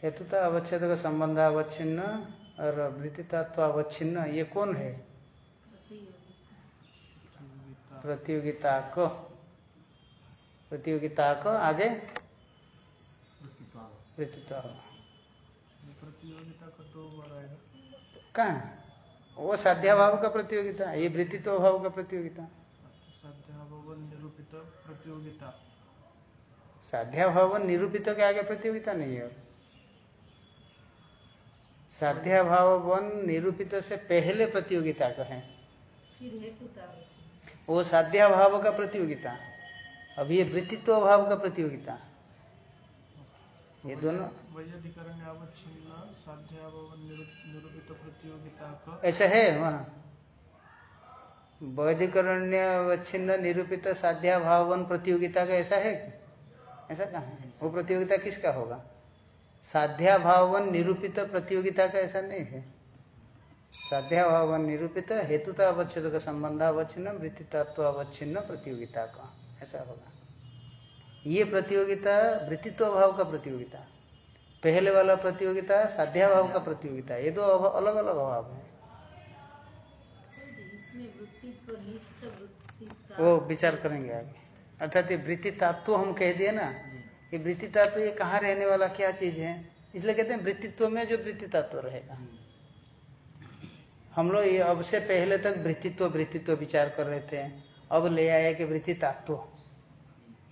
हेतुता अवच्छेद का संबंध अवच्छिन्न और वृत्ति तत्व अवच्छिन्न ये कौन है? प्रतियोगिता को। प्रतियोगिता को आगे। वृत्तित्व। प्रतियोगिता का दो कहा? वो साध्याभाव का प्रतियोगिता ये वृत्तित्व भाव का प्रतियोगिता। निरूपित प्रतियोगिता। साध्याभाव निरूपित के आगे प्रतियोगिता नहीं है। साध्याभाव निरूपित से पहले प्रतियोगिता का है वो साध्या भाव का प्रतियोगिता अब ये वृत्तित्व भाव का प्रतियोगिता। ये दोनों निरूपित प्रतियोगिता का ऐसा है वहाँ। वैधिकरण्य अवच्छिन्न निरूपित साध्याभावन प्रतियोगिता का ऐसा है ऐसा कहा है? वो प्रतियोगिता किसका होगा? साध्याभावन निरूपित प्रतियोगिता का ऐसा नहीं है। साध्याभावन निरूपित हेतुता अवच्छेद का संबंध अवच्छिन्न वृत्तितात्व अवच्छिन्न प्रतियोगिता का। ऐसा होगा। ये प्रतियोगिता वृत्तित्व भाव का प्रतियोगिता। पहले वाला प्रतियोगिता साध्याभाव का प्रतियोगिता। ये दो अलग अलग अभाव है। वो विचार करेंगे आगे। अर्थात ये वृत्ति तत्व हम कह दिए ना ये वृत्ति तत्व ये कहाँ रहने वाला क्या चीज़ है? इसलिए कहते हैं वृत्तित्व में जो वृत्ति तत्व रहेगा। हम लोग ये अब से पहले तक वृत्तित्व वृत्तित्व विचार कर रहे थे। अब ले आए कि वृत्ति तत्व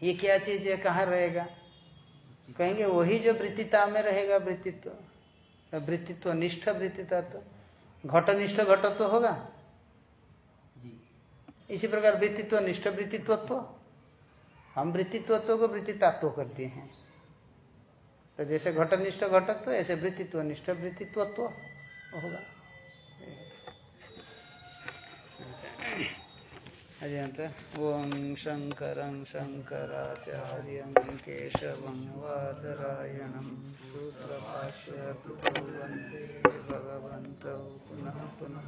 ये क्या चीज़ है? कहाँ रहेगा? कहेंगे वही जो वृत्तिता में रहेगा वृत्तित्व। वृत्तित्व निष्ठ वृत्ति तत्व घटनिष्ठ घटत्व होगा? इसी प्रकार वृत्तित्व निष्ठ वृत्तित्व हम वृत्तित्व को वृत्ति तत्व करते हैं। तो जैसे घटनिष्ठ घटक तो ऐसे वृत्तित्व निष्ठ वृत्तित्व होगा। अजंत ओम शंकर शंकराचार्य केशव वादरायणं सूत्रभाष्य वंदे भगवत पुनः पुनः।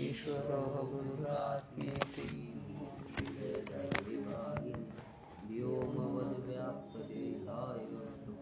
ईश्वरो गुरुरात्मेति व्योमवद्व्याप्तदेहाय